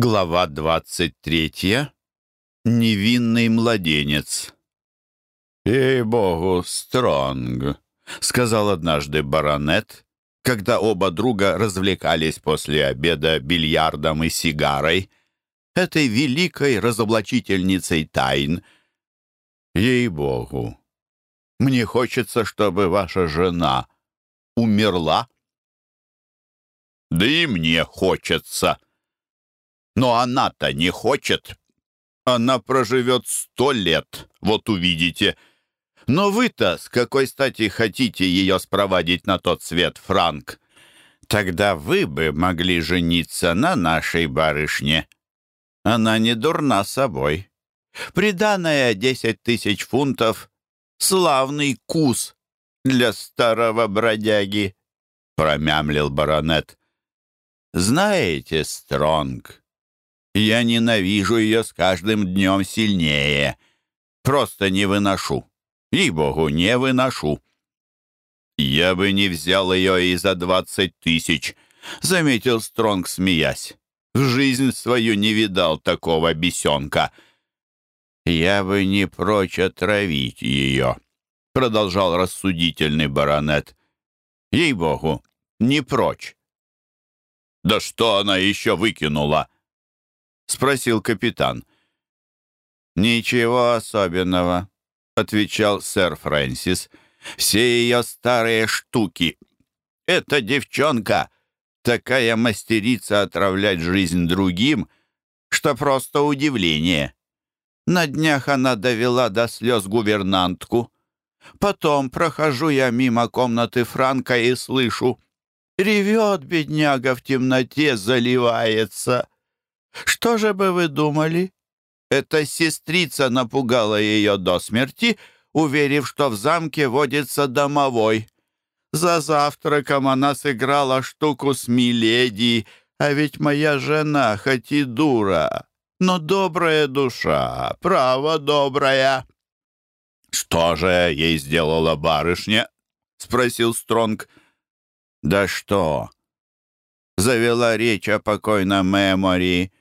Глава 23. Невинный младенец. «Ей-богу, Стронг», — сказал однажды баронет, когда оба друга развлекались после обеда бильярдом и сигарой, этой великой разоблачительницей тайн. «Ей-богу, мне хочется, чтобы ваша жена умерла». «Да и мне хочется», но она-то не хочет. Она проживет сто лет, вот увидите. Но вы-то с какой стати хотите ее спровадить на тот свет, Франк? Тогда вы бы могли жениться на нашей барышне. Она не дурна собой. Приданная десять тысяч фунтов — славный кус для старого бродяги, — промямлил баронет. Знаете, Стронг, я ненавижу ее с каждым днем сильнее. Просто не выношу. Ей-богу, не выношу. «Я бы не взял ее и за двадцать тысяч», — заметил Стронг, смеясь. «В жизнь свою не видал такого бесенка». «Я бы не прочь отравить ее», — продолжал рассудительный баронет. «Ей-богу, не прочь». «Да что она еще выкинула?» — спросил капитан. «Ничего особенного», — отвечал сэр Фрэнсис. «Все ее старые штуки. Эта девчонка такая мастерица отравлять жизнь другим, что просто удивление. На днях она довела до слез гувернантку. Потом прохожу я мимо комнаты Франка и слышу. Ревет бедняга в темноте, заливается. Что же бы вы думали? Эта сестрица напугала ее до смерти, уверив, что в замке водится домовой. За завтраком она сыграла штуку с Миледи, а ведь моя жена хоть и дура, но добрая душа, право добрая. «Что же ей сделала барышня?» — спросил Стронг. «Да что?» Завела речь о покойном Мемори,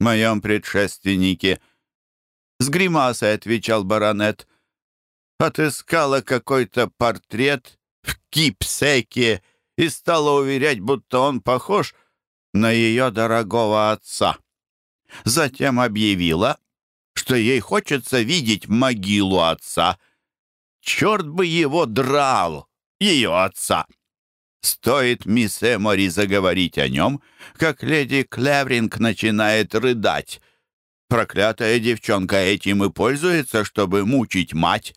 моем предшественнике». С гримасой отвечал баронет. Отыскала какой-то портрет в кипсеке и стала уверять, будто он похож на ее дорогого отца. Затем объявила, что ей хочется видеть могилу отца. Черт бы его драл, ее отца! Стоит мисс Эмори заговорить о нем, как леди Клевринг начинает рыдать. Проклятая девчонка этим и пользуется, чтобы мучить мать.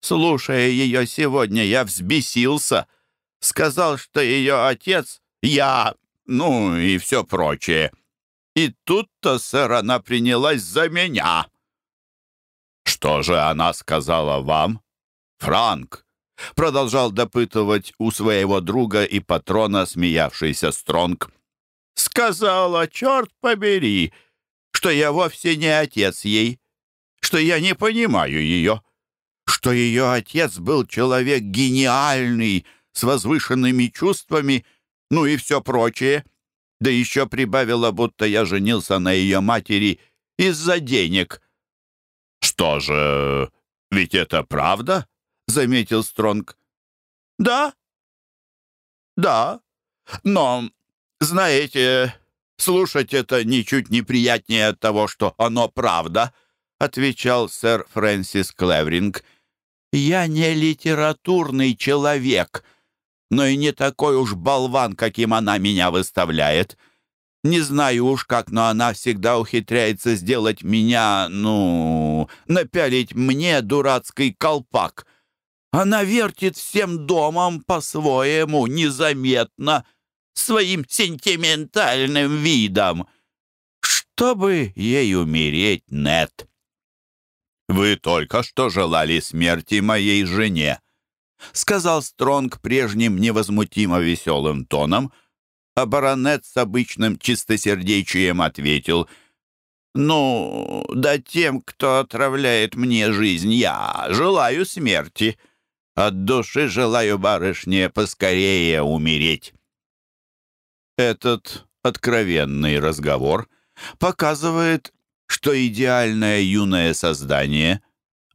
Слушая ее сегодня, я взбесился. Сказал, что ее отец — я, ну и все прочее. И тут-то, сэр, она принялась за меня. Что же она сказала вам, Франк? Продолжал допытывать у своего друга и патрона смеявшийся Стронг. «Сказала, черт побери, что я вовсе не отец ей, что я не понимаю ее, что ее отец был человек гениальный, с возвышенными чувствами, ну и все прочее. Да еще прибавила, будто я женился на ее матери из-за денег». «Что же, ведь это правда?» — заметил Стронг. «Да, да, но, знаете, слушать это ничуть не приятнее от того, что оно правда», — отвечал сэр Фрэнсис Клевринг. «Я не литературный человек, но и не такой уж болван, каким она меня выставляет». Не знаю уж как, но она всегда ухитряется сделать меня, ну, напялить мне дурацкий колпак. Она вертит всем домом по-своему, незаметно, своим сентиментальным видом. Чтобы ей умереть, Нет. «Вы только что желали смерти моей жене», — сказал Стронг прежним невозмутимо веселым тоном, а баронет с обычным чистосердечием ответил — «Ну, да тем, кто отравляет мне жизнь, я желаю смерти. От души желаю барышне поскорее умереть». Этот откровенный разговор показывает, что идеальное юное создание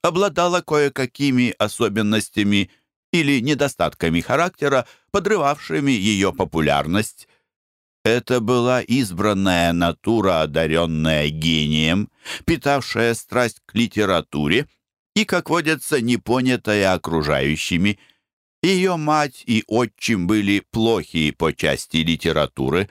обладало кое-какими особенностями или недостатками характера, подрывавшими ее популярность. Это была избранная натура, одаренная гением, питавшая страсть к литературе и, как водится, непонятая окружающими. Ее мать и отчим были плохие по части литературы.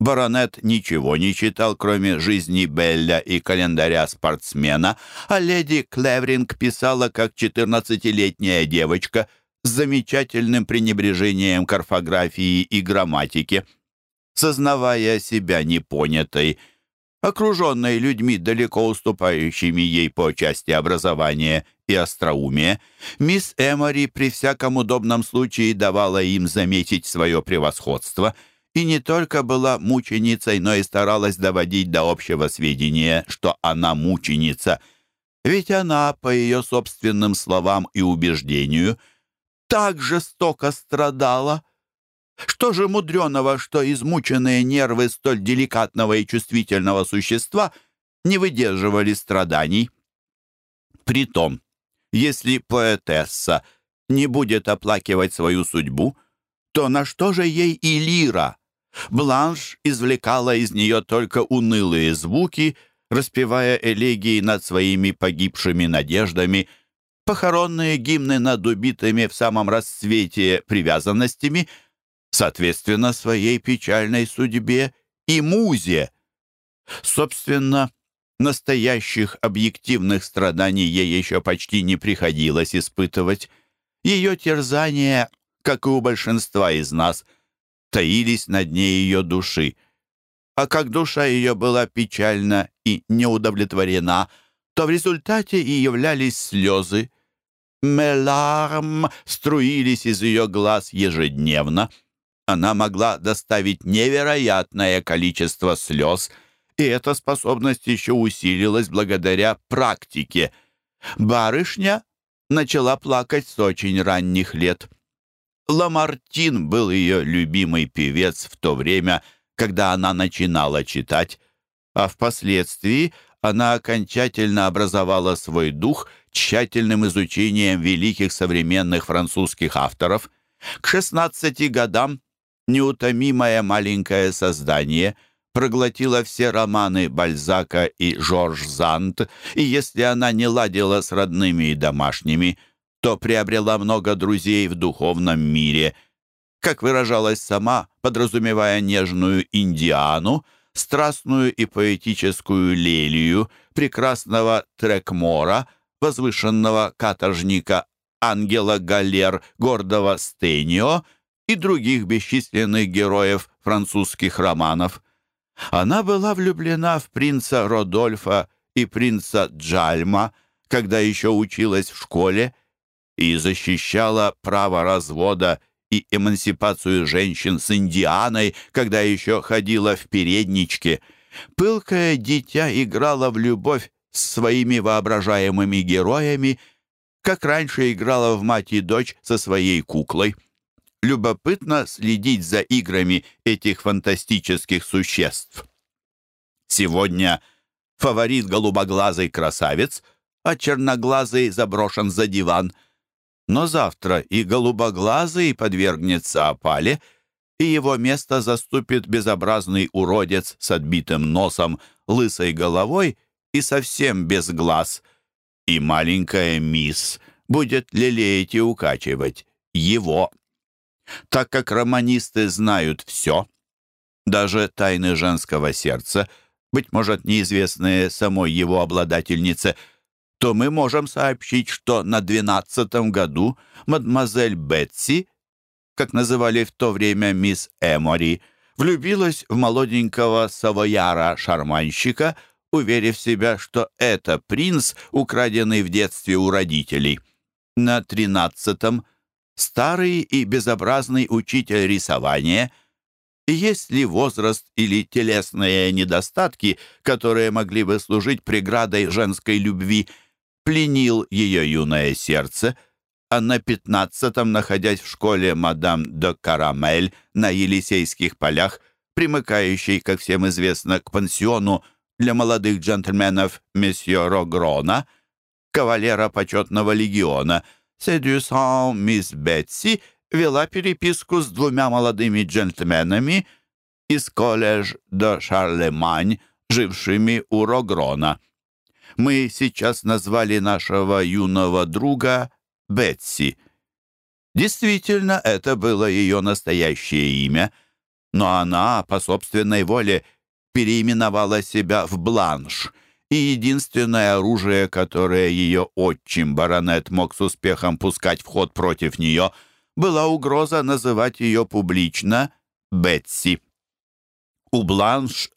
Баронет ничего не читал, кроме жизни Белля и календаря спортсмена, а леди Клевринг писала, как четырнадцатилетняя девочка, с замечательным пренебрежением к орфографии и грамматике. Сознавая себя непонятой, окруженной людьми, далеко уступающими ей по части образования и остроумия, мисс Эмори при всяком удобном случае давала им заметить свое превосходство и не только была мученицей, но и старалась доводить до общего сведения, что она мученица, ведь она, по ее собственным словам и убеждению, так жестоко страдала. Что же мудреного, что измученные нервы столь деликатного и чувствительного существа не выдерживали страданий? Притом, если поэтесса не будет оплакивать свою судьбу, то на что же ей и лира? Бланш извлекала из нее только унылые звуки, распевая элегии над своими погибшими надеждами, похоронные гимны над убитыми в самом расцвете привязанностями — соответственно своей печальной судьбе и музе. Собственно, настоящих объективных страданий ей еще почти не приходилось испытывать. Ее терзания, как и у большинства из нас, таились на дне ее души. А как душа ее была печальна и неудовлетворена, то в результате и являлись слезы. Меларм струились из ее глаз ежедневно — она могла доставить невероятное количество слез, и эта способность еще усилилась благодаря практике. Барышня начала плакать с очень ранних лет. Ламартин был ее любимый певец в то время, когда она начинала читать, а впоследствии она окончательно образовала свой дух тщательным изучением великих современных французских авторов. К 16 годам неутомимое маленькое создание проглотила все романы Бальзака и Жорж Зант, и если она не ладила с родными и домашними, то приобрела много друзей в духовном мире. Как выражалась сама, подразумевая нежную Индиану, страстную и поэтическую Лелию, прекрасного Трекмора, возвышенного каторжника Ангела Галер, гордого Стенио — и других бесчисленных героев французских романов. Она была влюблена в принца Родольфа и принца Джальма, когда еще училась в школе, и защищала право развода и эмансипацию женщин с Индианой, когда еще ходила в передничке. Пылкое дитя играла в любовь с своими воображаемыми героями, как раньше играла в мать и дочь со своей куклой любопытно следить за играми этих фантастических существ. Сегодня фаворит голубоглазый красавец, а черноглазый заброшен за диван. Но завтра и голубоглазый подвергнется опале, и его место заступит безобразный уродец с отбитым носом, лысой головой и совсем без глаз. И маленькая мисс будет лелеять и укачивать его так как романисты знают все, даже тайны женского сердца, быть может, неизвестные самой его обладательнице, то мы можем сообщить, что на двенадцатом году мадемуазель Бетси, как называли в то время мисс Эмори, влюбилась в молоденького савояра-шарманщика, уверив себя, что это принц, украденный в детстве у родителей. На тринадцатом – старый и безобразный учитель рисования, есть ли возраст или телесные недостатки, которые могли бы служить преградой женской любви, пленил ее юное сердце, а на пятнадцатом, находясь в школе мадам де Карамель на Елисейских полях, примыкающей, как всем известно, к пансиону для молодых джентльменов месье Рогрона, кавалера почетного легиона, Седюсан мисс Бетси вела переписку с двумя молодыми джентльменами из колледж до Шарлемань, жившими у Рогрона. Мы сейчас назвали нашего юного друга Бетси. Действительно, это было ее настоящее имя, но она по собственной воле переименовала себя в Бланш, и единственное оружие, которое ее отчим баронет мог с успехом пускать в ход против нее, была угроза называть ее публично Бетси. У Бланш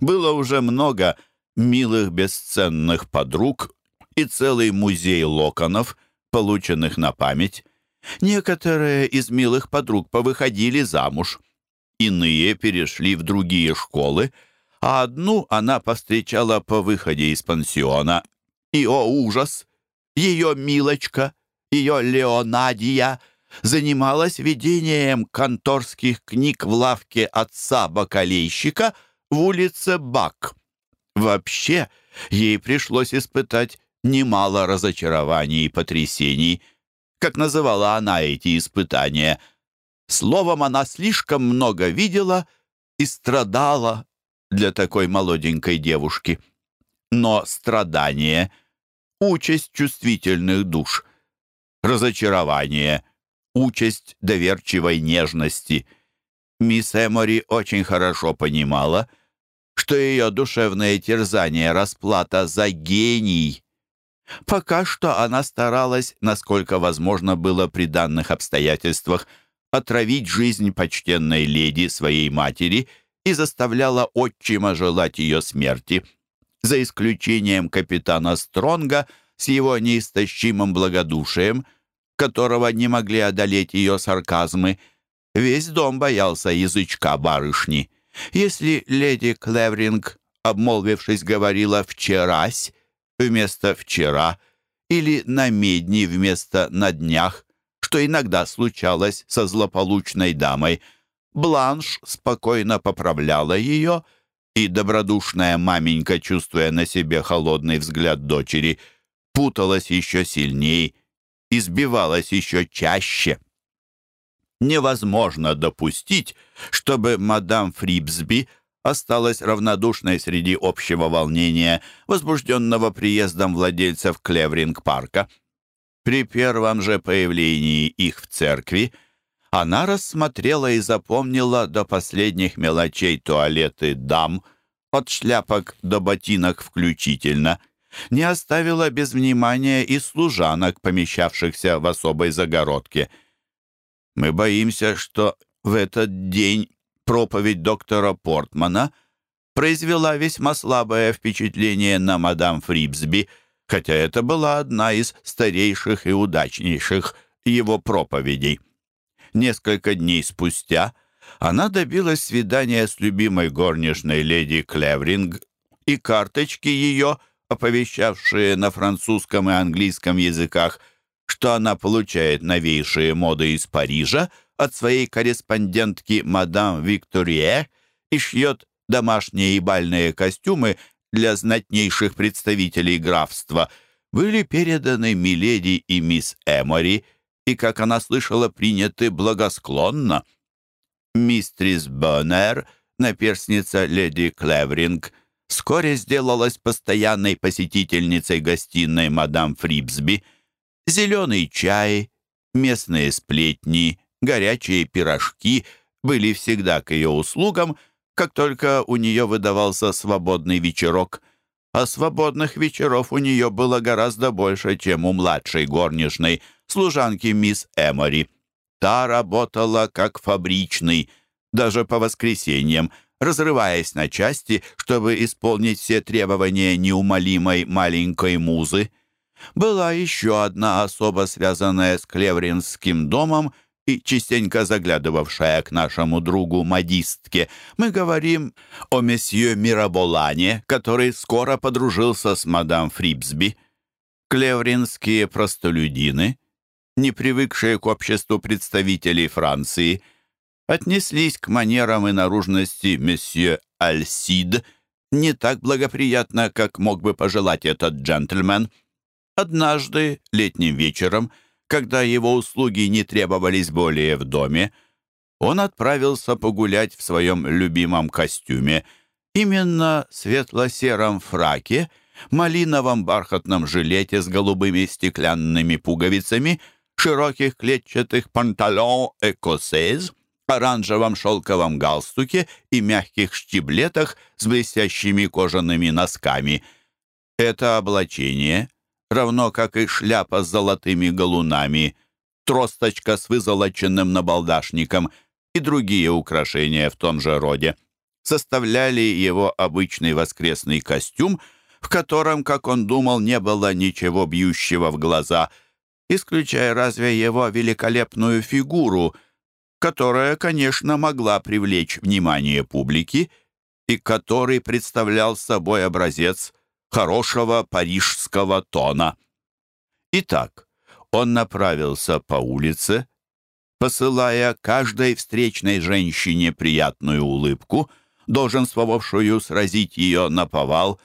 было уже много милых бесценных подруг и целый музей локонов, полученных на память. Некоторые из милых подруг повыходили замуж, иные перешли в другие школы, а одну она повстречала по выходе из пансиона. И, о ужас, ее Милочка, ее Леонадия занималась ведением конторских книг в лавке отца-бакалейщика в улице Бак. Вообще, ей пришлось испытать немало разочарований и потрясений, как называла она эти испытания. Словом, она слишком много видела и страдала для такой молоденькой девушки. Но страдание — участь чувствительных душ, разочарование — участь доверчивой нежности. Мисс Эмори очень хорошо понимала, что ее душевное терзание — расплата за гений. Пока что она старалась, насколько возможно было при данных обстоятельствах, отравить жизнь почтенной леди своей матери — и заставляла отчима желать ее смерти, за исключением капитана Стронга с его неистощимым благодушием, которого не могли одолеть ее сарказмы. Весь дом боялся язычка барышни. Если леди Клевринг, обмолвившись, говорила «вчерась» вместо «вчера» или «на медни» вместо «на днях», что иногда случалось со злополучной дамой – Бланш спокойно поправляла ее, и добродушная маменька, чувствуя на себе холодный взгляд дочери, путалась еще сильней, избивалась еще чаще. Невозможно допустить, чтобы мадам Фрибсби осталась равнодушной среди общего волнения, возбужденного приездом владельцев Клевринг-парка. При первом же появлении их в церкви она рассмотрела и запомнила до последних мелочей туалеты дам, от шляпок до ботинок включительно. Не оставила без внимания и служанок, помещавшихся в особой загородке. Мы боимся, что в этот день проповедь доктора Портмана произвела весьма слабое впечатление на мадам Фрибсби, хотя это была одна из старейших и удачнейших его проповедей. Несколько дней спустя она добилась свидания с любимой горничной леди Клевринг, и карточки ее, оповещавшие на французском и английском языках, что она получает новейшие моды из Парижа от своей корреспондентки мадам Викторие и шьет домашние и бальные костюмы для знатнейших представителей графства, были переданы миледи и мисс Эмори, и, как она слышала, приняты благосклонно. Мистрис Боннер, наперсница леди Клевринг, вскоре сделалась постоянной посетительницей гостиной мадам Фрибсби. Зеленый чай, местные сплетни, горячие пирожки были всегда к ее услугам, как только у нее выдавался свободный вечерок. А свободных вечеров у нее было гораздо больше, чем у младшей горничной — служанки мисс Эмори. Та работала как фабричный, даже по воскресеньям, разрываясь на части, чтобы исполнить все требования неумолимой маленькой музы. Была еще одна особа, связанная с Клевринским домом и частенько заглядывавшая к нашему другу-модистке. Мы говорим о месье Мираболане, который скоро подружился с мадам Фрибсби. Клевринские простолюдины — не привыкшие к обществу представителей Франции, отнеслись к манерам и наружности месье Альсид не так благоприятно, как мог бы пожелать этот джентльмен. Однажды, летним вечером, когда его услуги не требовались более в доме, он отправился погулять в своем любимом костюме, именно светло-сером фраке, малиновом бархатном жилете с голубыми стеклянными пуговицами, широких клетчатых панталон «экосез», оранжевом шелковом галстуке и мягких штиблетах с блестящими кожаными носками. Это облачение, равно как и шляпа с золотыми галунами, тросточка с вызолоченным набалдашником и другие украшения в том же роде, составляли его обычный воскресный костюм, в котором, как он думал, не было ничего бьющего в глаза, исключая разве его великолепную фигуру — которая, конечно, могла привлечь внимание публики и который представлял собой образец хорошего парижского тона. Итак, он направился по улице, посылая каждой встречной женщине приятную улыбку, долженствовавшую сразить ее на повал,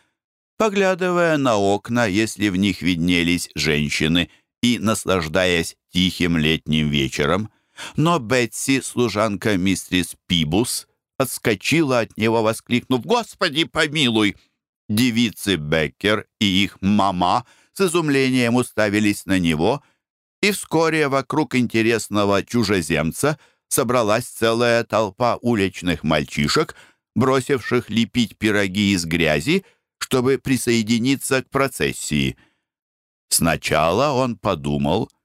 поглядывая на окна, если в них виднелись женщины, и наслаждаясь тихим летним вечером — но Бетси, служанка мистерис Пибус, отскочила от него, воскликнув «Господи, помилуй!» Девицы Беккер и их мама с изумлением уставились на него, и вскоре вокруг интересного чужеземца собралась целая толпа уличных мальчишек, бросивших лепить пироги из грязи, чтобы присоединиться к процессии. Сначала он подумал —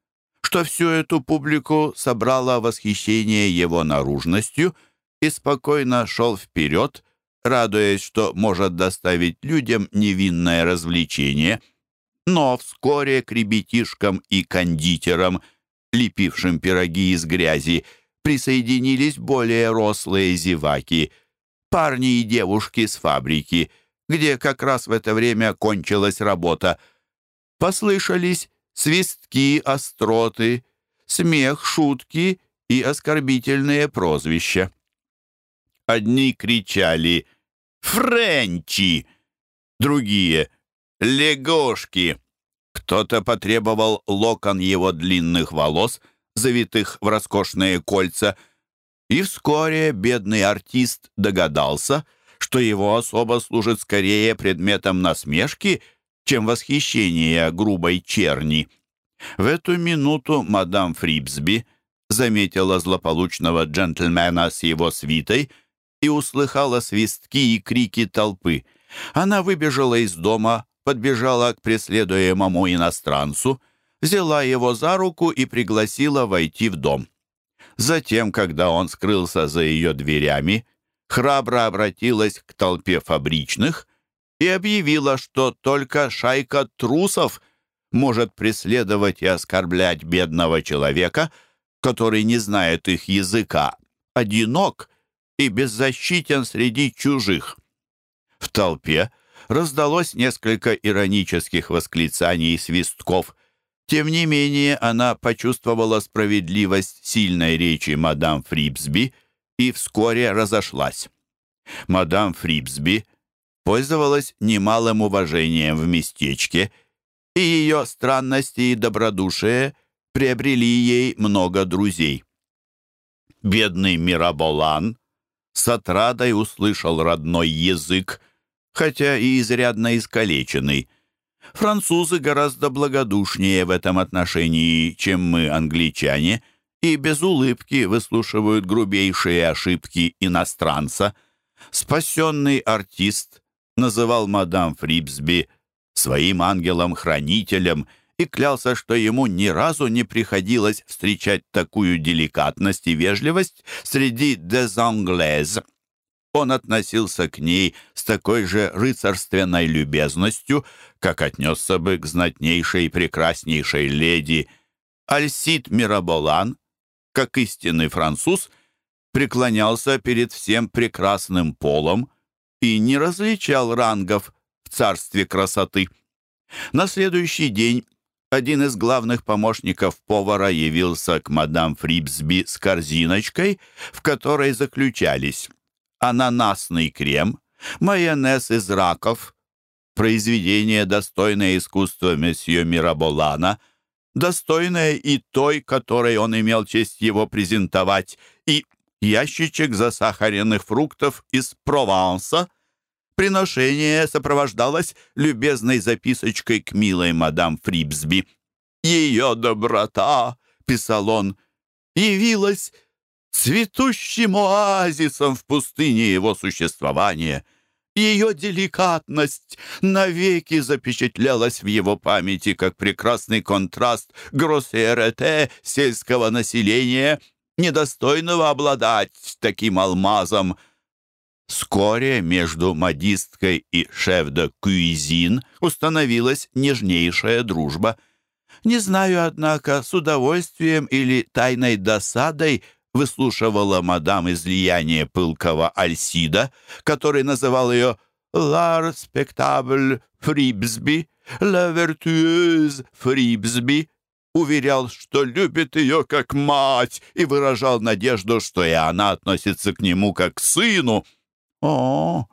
что всю эту публику собрало восхищение его наружностью и спокойно шел вперед, радуясь, что может доставить людям невинное развлечение. Но вскоре к ребятишкам и кондитерам, лепившим пироги из грязи, присоединились более рослые зеваки, парни и девушки с фабрики, где как раз в это время кончилась работа. Послышались свистки, остроты, смех, шутки и оскорбительные прозвища. Одни кричали «Френчи!», другие «Легошки!». Кто-то потребовал локон его длинных волос, завитых в роскошные кольца, и вскоре бедный артист догадался, что его особо служит скорее предметом насмешки — чем восхищение грубой черни. В эту минуту мадам Фрибсби заметила злополучного джентльмена с его свитой и услыхала свистки и крики толпы. Она выбежала из дома, подбежала к преследуемому иностранцу, взяла его за руку и пригласила войти в дом. Затем, когда он скрылся за ее дверями, храбро обратилась к толпе фабричных — и объявила, что только шайка трусов может преследовать и оскорблять бедного человека, который не знает их языка, одинок и беззащитен среди чужих. В толпе раздалось несколько иронических восклицаний и свистков. Тем не менее, она почувствовала справедливость сильной речи мадам Фрибсби и вскоре разошлась. Мадам Фрибсби пользовалась немалым уважением в местечке, и ее странности и добродушие приобрели ей много друзей. Бедный Мираболан с отрадой услышал родной язык, хотя и изрядно искалеченный. Французы гораздо благодушнее в этом отношении, чем мы, англичане, и без улыбки выслушивают грубейшие ошибки иностранца. Спасенный артист называл мадам Фрибсби своим ангелом-хранителем и клялся, что ему ни разу не приходилось встречать такую деликатность и вежливость среди дезанглез. Он относился к ней с такой же рыцарственной любезностью, как отнесся бы к знатнейшей и прекраснейшей леди. Альсид Мираболан, как истинный француз, преклонялся перед всем прекрасным полом, и не различал рангов в царстве красоты. На следующий день один из главных помощников повара явился к мадам Фрибсби с корзиночкой, в которой заключались ананасный крем, майонез из раков, произведение, достойное искусства месье Мираболана, достойное и той, которой он имел честь его презентовать, и ящичек засахаренных фруктов из Прованса. Приношение сопровождалось любезной записочкой к милой мадам Фрибсби. «Ее доброта», — писал он, — «явилась цветущим оазисом в пустыне его существования». Ее деликатность навеки запечатлелась в его памяти как прекрасный контраст гроссерете сельского населения, недостойного обладать таким алмазом. Вскоре между модисткой и шеф де куизин установилась нежнейшая дружба. Не знаю, однако, с удовольствием или тайной досадой выслушивала мадам излияние пылкого Альсида, который называл ее «Лар спектабль Фрибсби», «Ла вертуэз Фрибсби», уверял, что любит ее как мать и выражал надежду, что и она относится к нему как к сыну. О,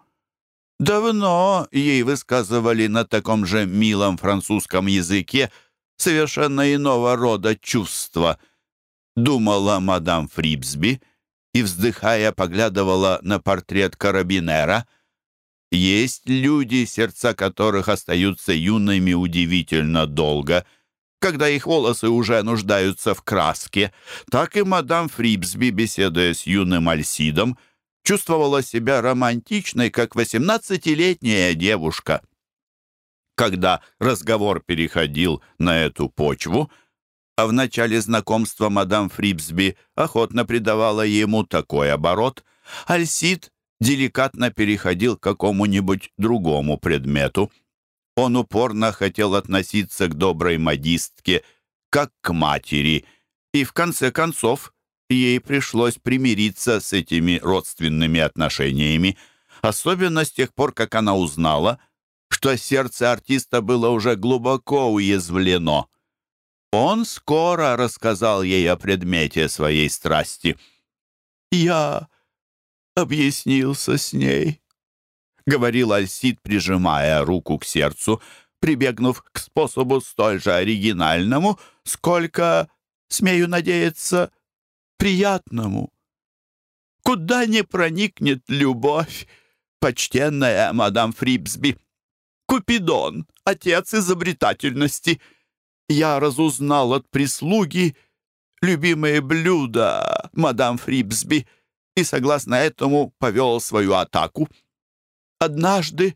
давно ей высказывали на таком же милом французском языке совершенно иного рода чувства — думала мадам Фрибсби и, вздыхая, поглядывала на портрет карабинера. Есть люди, сердца которых остаются юными удивительно долго, когда их волосы уже нуждаются в краске. Так и мадам Фрибсби, беседуя с юным Альсидом, чувствовала себя романтичной, как восемнадцатилетняя девушка. Когда разговор переходил на эту почву, а в начале знакомства мадам Фрибсби охотно придавала ему такой оборот, Альсид деликатно переходил к какому-нибудь другому предмету. Он упорно хотел относиться к доброй модистке, как к матери, и в конце концов ей пришлось примириться с этими родственными отношениями, особенно с тех пор, как она узнала, что сердце артиста было уже глубоко уязвлено. Он скоро рассказал ей о предмете своей страсти. «Я объяснился с ней», — говорил Альсид, прижимая руку к сердцу, прибегнув к способу столь же оригинальному, сколько, смею надеяться, приятному. Куда не проникнет любовь, почтенная мадам Фрибсби? Купидон, отец изобретательности — я разузнал от прислуги любимые блюда мадам Фрибсби и, согласно этому, повел свою атаку. Однажды,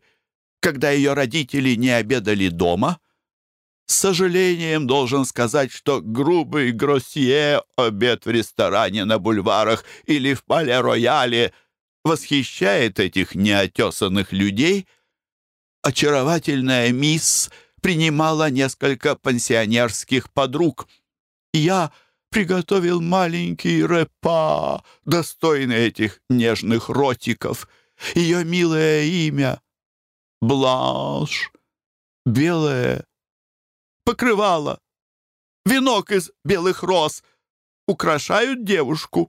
когда ее родители не обедали дома, с сожалением должен сказать, что грубый гроссье обед в ресторане на бульварах или в пале-рояле восхищает этих неотесанных людей. Очаровательная мисс — принимала несколько пансионерских подруг. Я приготовил маленький рэпа, достойный этих нежных ротиков. Ее милое имя — Бланш, белое, покрывало, венок из белых роз украшают девушку.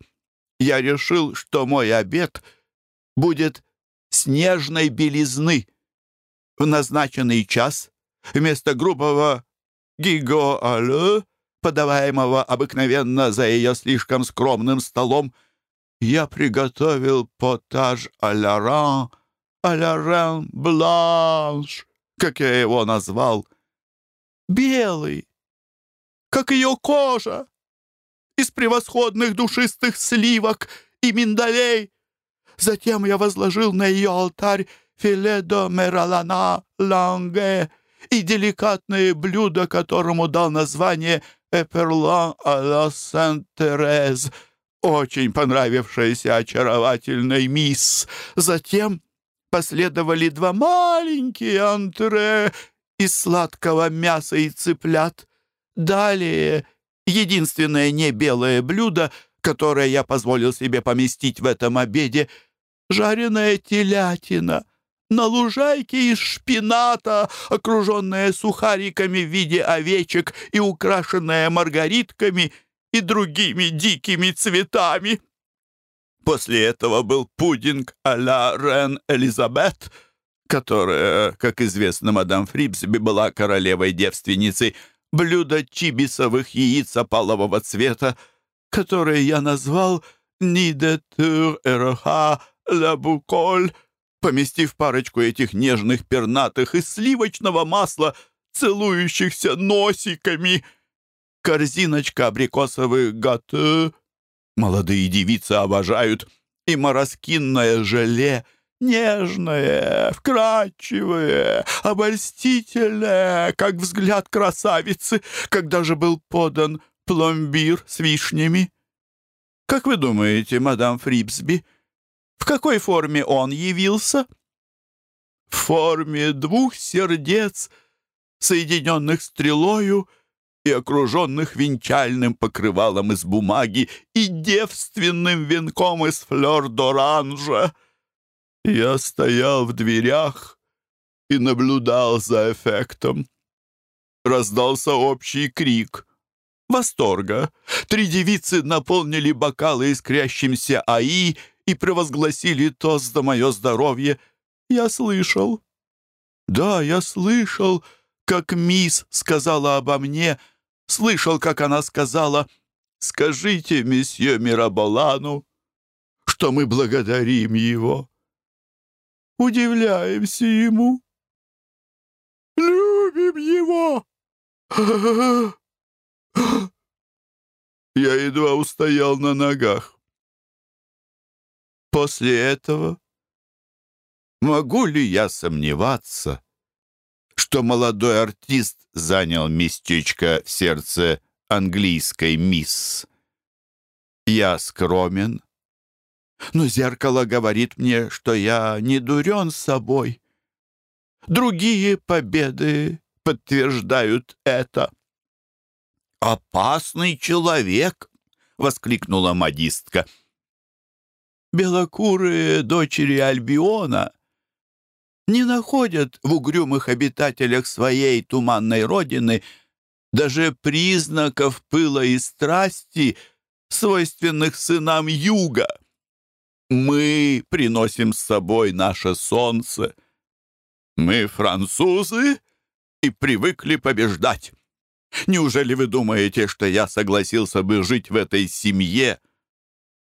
Я решил, что мой обед будет снежной белизны. В назначенный час вместо грубого «гиго-алё», подаваемого обыкновенно за ее слишком скромным столом, я приготовил потаж а-ля ран, а-ля ран бланш, как я его назвал. Белый, как ее кожа, из превосходных душистых сливок и миндалей. Затем я возложил на ее алтарь филе до мералана ланге, и деликатное блюдо, которому дал название «Эперлан а ла Сент-Терез», очень понравившаяся очаровательной мисс. Затем последовали два маленькие антре из сладкого мяса и цыплят. Далее единственное не белое блюдо, которое я позволил себе поместить в этом обеде — жареная телятина, на лужайке из шпината, окруженная сухариками в виде овечек и украшенная маргаритками и другими дикими цветами. После этого был пудинг а-ля Рен Элизабет, которая, как известно, мадам Фрибсби была королевой-девственницей, блюдо чибисовых яиц опалового цвета, которое я назвал «Нидетур эрха ла буколь», поместив парочку этих нежных пернатых из сливочного масла, целующихся носиками. Корзиночка абрикосовых гатэ. Молодые девицы обожают. И мороскинное желе — нежное, вкрадчивое, обольстительное, как взгляд красавицы, когда же был подан пломбир с вишнями. Как вы думаете, мадам Фрибсби, — в какой форме он явился? В форме двух сердец, соединенных стрелою и окруженных венчальным покрывалом из бумаги и девственным венком из флёр-д'оранжа. Я стоял в дверях и наблюдал за эффектом. Раздался общий крик — восторга. Три девицы наполнили бокалы искрящимся аи и провозгласили тост за мое здоровье. Я слышал. Да, я слышал, как мисс сказала обо мне, слышал, как она сказала «Скажите месье Мираболану, что мы благодарим его, удивляемся ему, любим его». Я едва устоял на ногах. После этого могу ли я сомневаться, что молодой артист занял местечко в сердце английской мисс? Я скромен, но зеркало говорит мне, что я не дурен собой. Другие победы подтверждают это. «Опасный человек!» — воскликнула модистка — белокурые дочери Альбиона не находят в угрюмых обитателях своей туманной родины даже признаков пыла и страсти, свойственных сынам юга. Мы приносим с собой наше солнце. Мы французы и привыкли побеждать. Неужели вы думаете, что я согласился бы жить в этой семье,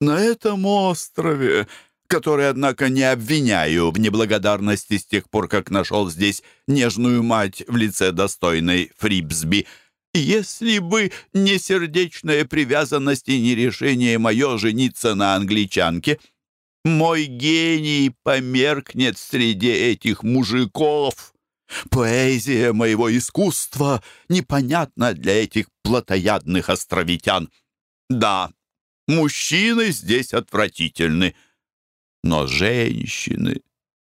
на этом острове, который, однако, не обвиняю в неблагодарности с тех пор, как нашел здесь нежную мать в лице достойной Фрибсби, если бы не сердечная привязанность и не решение мое жениться на англичанке, мой гений померкнет среди этих мужиков. Поэзия моего искусства непонятна для этих плотоядных островитян. Да, Мужчины здесь отвратительны. Но женщины,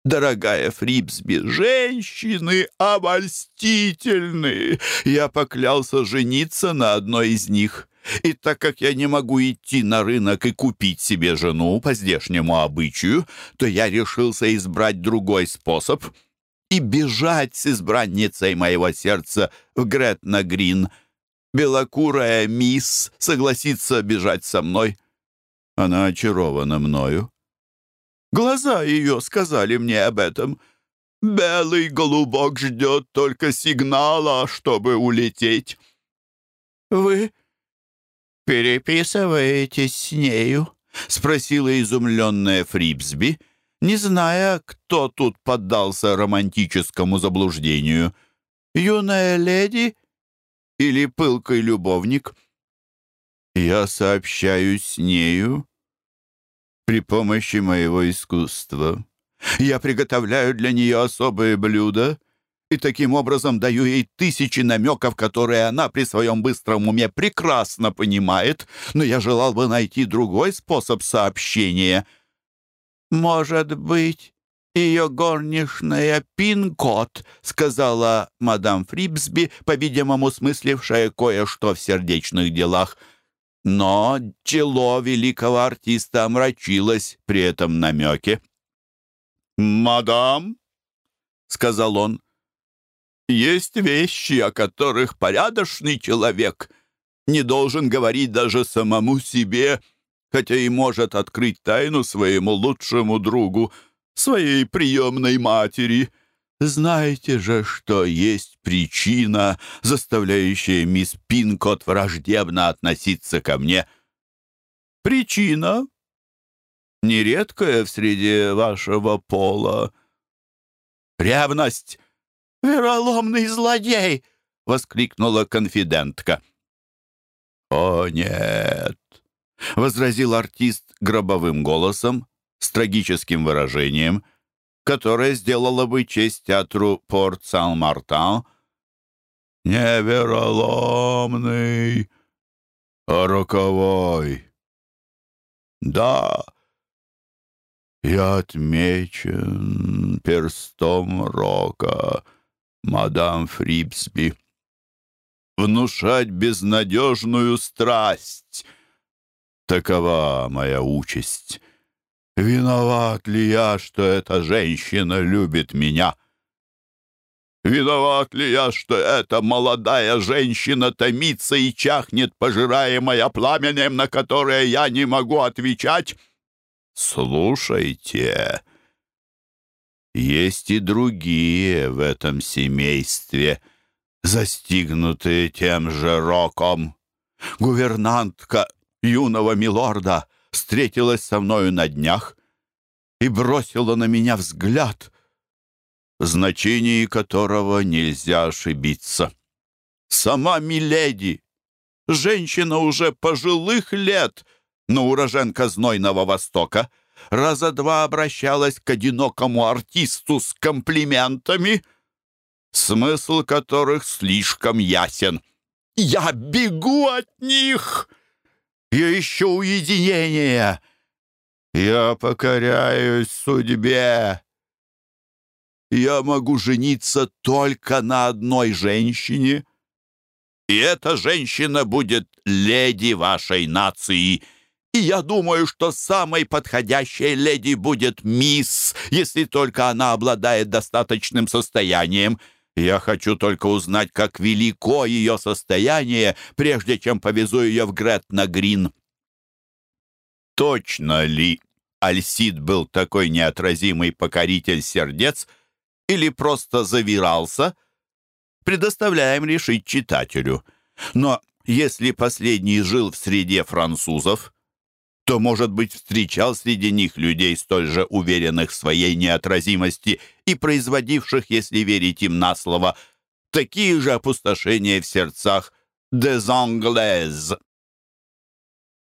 дорогая Фрибсби, женщины обольстительны. Я поклялся жениться на одной из них. И так как я не могу идти на рынок и купить себе жену по здешнему обычаю, то я решился избрать другой способ и бежать с избранницей моего сердца в Гретна-Грин — белокурая мисс согласится бежать со мной. Она очарована мною. Глаза ее сказали мне об этом. Белый голубок ждет только сигнала, чтобы улететь. «Вы переписываетесь с нею?» — спросила изумленная Фрибсби, не зная, кто тут поддался романтическому заблуждению. «Юная леди или пылкой любовник. Я сообщаюсь с нею при помощи моего искусства. Я приготовляю для нее особые блюда и таким образом даю ей тысячи намеков, которые она при своем быстром уме прекрасно понимает, но я желал бы найти другой способ сообщения. «Может быть, ее горничная Пинкот», — сказала мадам Фрибсби, по-видимому, смыслившая кое-что в сердечных делах. Но чело великого артиста омрачилось при этом намеке. «Мадам», — сказал он. «Есть вещи, о которых порядочный человек не должен говорить даже самому себе, хотя и может открыть тайну своему лучшему другу, своей приемной матери. Знаете же, что есть причина, заставляющая мисс Пинкот враждебно относиться ко мне. Причина, нередкая в среде вашего пола. Ревность. «Вероломный злодей!» — воскликнула конфидентка. «О, нет!» — возразил артист гробовым голосом, с трагическим выражением, которое сделало бы честь театру Порт-Сан-Мартан. «Не вероломный, а роковой. Да, я отмечен перстом рока, мадам Фрипсби. Внушать безнадежную страсть — такова моя участь». Виноват ли я, что эта женщина любит меня? Виноват ли я, что эта молодая женщина томится и чахнет, пожираемая пламенем, на которое я не могу отвечать? Слушайте, есть и другие в этом семействе, застигнутые тем же роком. Гувернантка юного милорда — встретилась со мною на днях и бросила на меня взгляд, в значении которого нельзя ошибиться. Сама Миледи, женщина уже пожилых лет, но уроженка знойного Востока, раза два обращалась к одинокому артисту с комплиментами, смысл которых слишком ясен. «Я бегу от них!» Я ищу уединения. Я покоряюсь судьбе. Я могу жениться только на одной женщине, и эта женщина будет леди вашей нации. И я думаю, что самой подходящей леди будет мисс, если только она обладает достаточным состоянием — я хочу только узнать, как велико ее состояние, прежде чем повезу ее в Гретна-Грин. Точно ли Альсид был такой неотразимый покоритель сердец или просто завирался? Предоставляем решить читателю. Но если последний жил в среде французов, то, может быть, встречал среди них людей столь же уверенных в своей неотразимости и производивших, если верить им на слово, такие же опустошения в сердцах «des Anglaises».